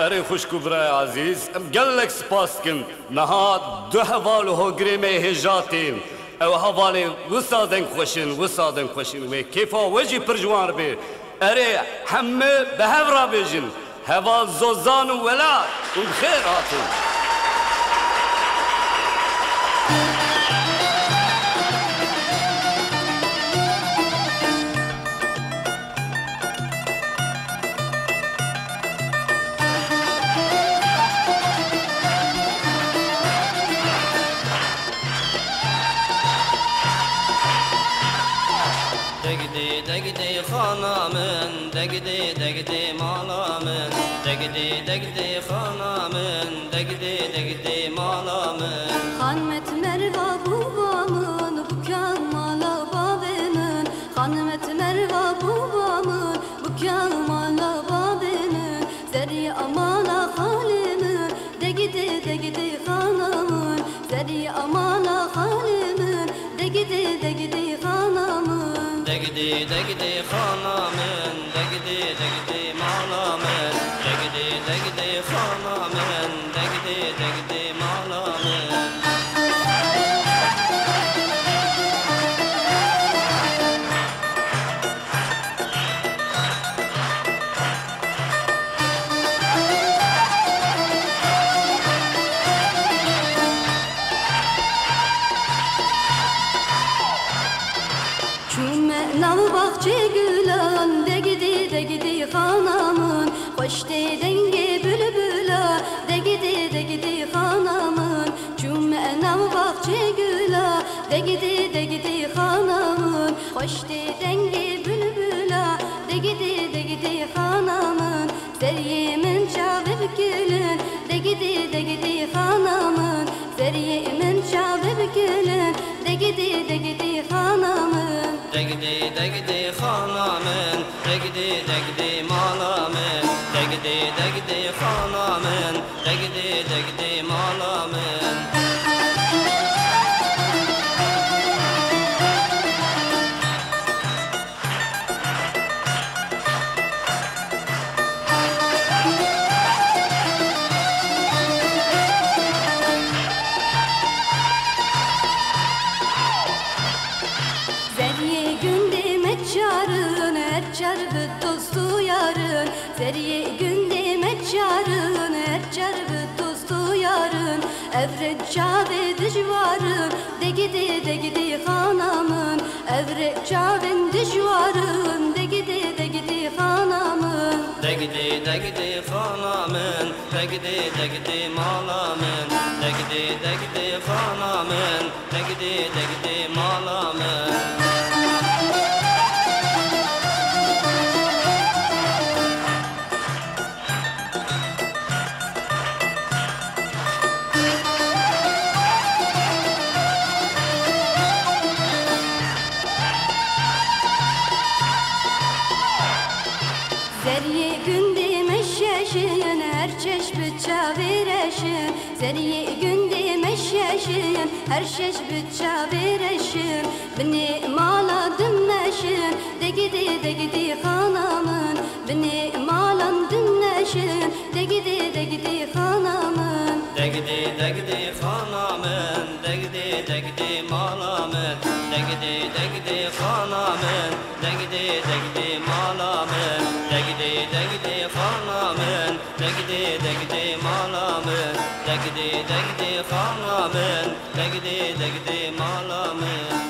اري خوشکو عزیز ام گلک سپاس کن نها دو حوال هگری می هجاتین او حوال وسادن خوشن وسادن خوشن و کیفا وجی پرجوان بی اري همه به هفرا بیجن هوا زوزان و ولا و بخیر آتون Degdi degdi hanamın Degdi degdi malamın Degdi degdi hanamın Degdi degdi malamın Hanmet merva babamın bu kamala babamın Hanmet merva babamın bu kamala babamın Zeri amala halimin de gidi de gidi hanamın Zeri amala halimin de gidi de gidi hanamın Degdi degdi hanamın Degdi degdi malamın Degdi degdi hanamın Degdi degdi Çümme nav bahçe gülan de gidi de gidi hanamın Hoş de denge bülbüla de gidi de gidi hanamın Çümme nav bahçe güla de gidi de gidi hanamın Hoş de denge bülbüla de gidi de gidi hanamın Seriyemin çabib gülün de gidi de gidi hanamın Seriyemin çabib gülün de gidi de gidi Degdi degdi hanamın Degdi degdi malamın Degdi degdi hanamın Degdi degdi malamın yarın Zeriye gündeme çarın her çargı dostu yarın. Evret çave dijvarın de gidi de gidi hanamın. Evret çavin dijvarın de gidi de gidi hanamın. Degdi degdi hanamın Degdi degdi malamın. Degdi degdi hanamın Degdi degdi malamın şeşin her çeşme çavireşin Zeriye gündeme şeşin her çeşme çavireşin Beni Degdi degdi hanamın Degdi degdi malamın Degdi degdi hanamın Degdi degdi malamın Degdi degdi hanamın Degdi degdi malamın Degdi degdi hanamın Degdi degdi malamın